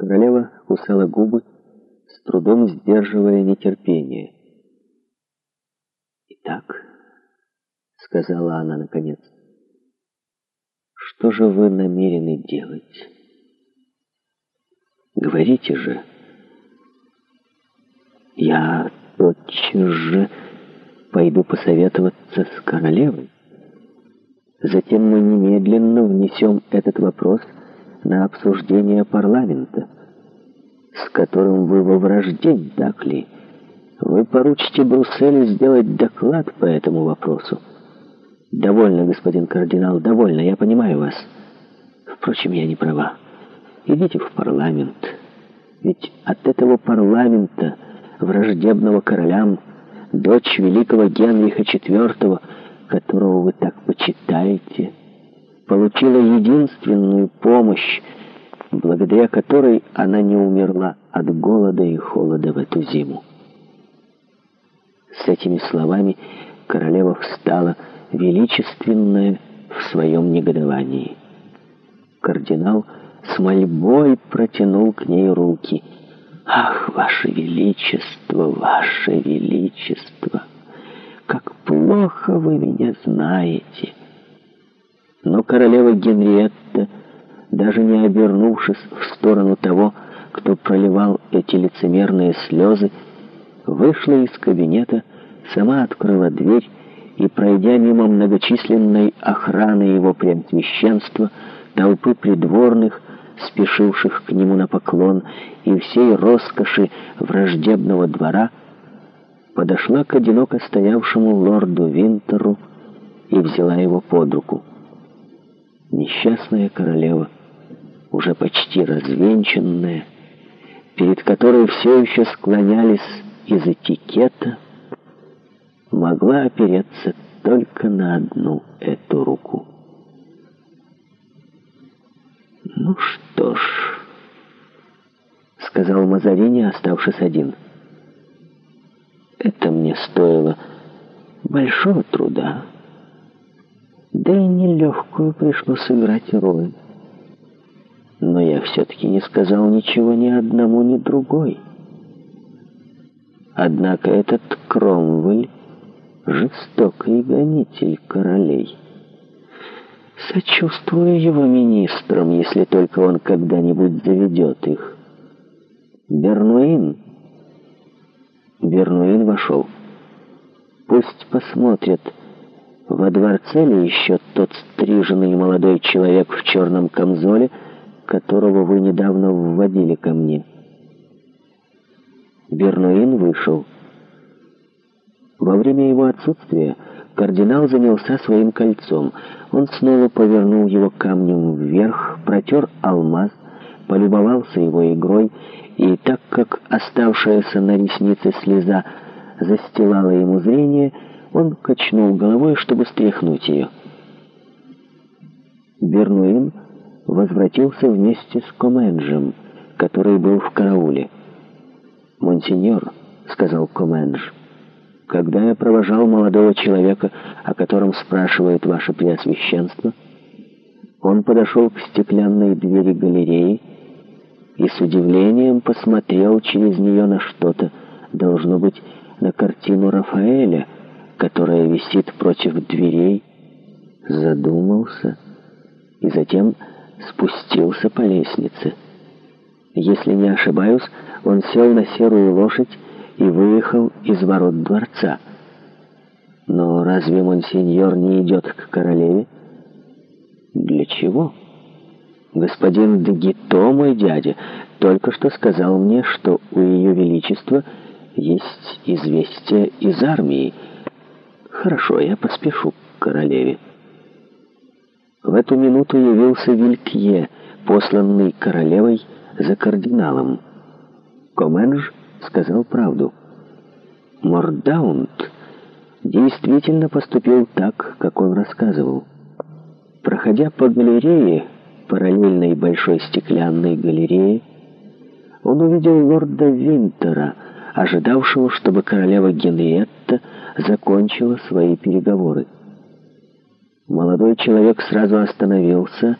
Королева кусала губы, с трудом сдерживая нетерпение. «Итак», — сказала она наконец, — «что же вы намерены делать? Говорите же». «Я тотчас же пойду посоветоваться с королевой. Затем мы немедленно внесем этот вопрос в на обсуждение парламента, с которым вы во вражде, так ли? Вы поручите Брюсселю сделать доклад по этому вопросу. Довольно, господин кардинал, довольно, я понимаю вас. Впрочем, я не права. Идите в парламент. Ведь от этого парламента, враждебного королям, дочь великого Генриха IV, которого вы так почитаете, получила единственную помощь, благодаря которой она не умерла от голода и холода в эту зиму. С этими словами королева встала величественная в своем негодовании. Кардинал с мольбой протянул к ней руки. «Ах, ваше величество, ваше величество! Как плохо вы меня знаете!» королева Генриетта, даже не обернувшись в сторону того, кто проливал эти лицемерные слезы, вышла из кабинета, сама открыла дверь и, пройдя мимо многочисленной охраны его преосвященства, толпы придворных, спешивших к нему на поклон, и всей роскоши враждебного двора, подошла к одиноко стоявшему лорду Винтеру и взяла его под руку несчастная королева, уже почти развенчанная, перед которой все еще склонялись из этикета, могла опереться только на одну эту руку. «Ну что ж», — сказал Мазарини, оставшись один, — «это мне стоило большого труда». Да и нелегкую пришлось сыграть роль. Но я все-таки не сказал ничего ни одному, ни другой. Однако этот Кромвель — жестокий гонитель королей. Сочувствую его министрам, если только он когда-нибудь заведет их. Бернуин? Бернуин вошел. Пусть посмотрят — во дворце ли еще тот стриженный молодой человек в черном камзоле, которого вы недавно вводили ко мне? Бернуин вышел. Во время его отсутствия кардинал занялся своим кольцом. Он снова повернул его камнем вверх, протер алмаз, полюбовался его игрой, и так как оставшаяся на реснице слеза застилала ему зрение, он качнул головой, чтобы стряхнуть ее. Бернуин возвратился вместе с Коменджем, который был в карауле. «Монсеньор», — сказал Комендж, — «когда я провожал молодого человека, о котором спрашивает ваше преосвященство, он подошел к стеклянной двери галереи и с удивлением посмотрел через нее на что-то, должно быть, на картину Рафаэля» которая висит против дверей, задумался и затем спустился по лестнице. Если не ошибаюсь, он сел на серую лошадь и выехал из ворот дворца. Но разве монсеньор не идет к королеве? Для чего? Господин Дагито, мой дядя, только что сказал мне, что у ее величества есть известие из армии, «Хорошо, я поспешу к королеве». В эту минуту явился Вилькье, посланный королевой за кардиналом. Коменж сказал правду. Мордаунд действительно поступил так, как он рассказывал. Проходя по галерее, параллельной большой стеклянной галерее, он увидел лорда Винтера, ожидавшего, чтобы королева Генриетта закончила свои переговоры. Молодой человек сразу остановился,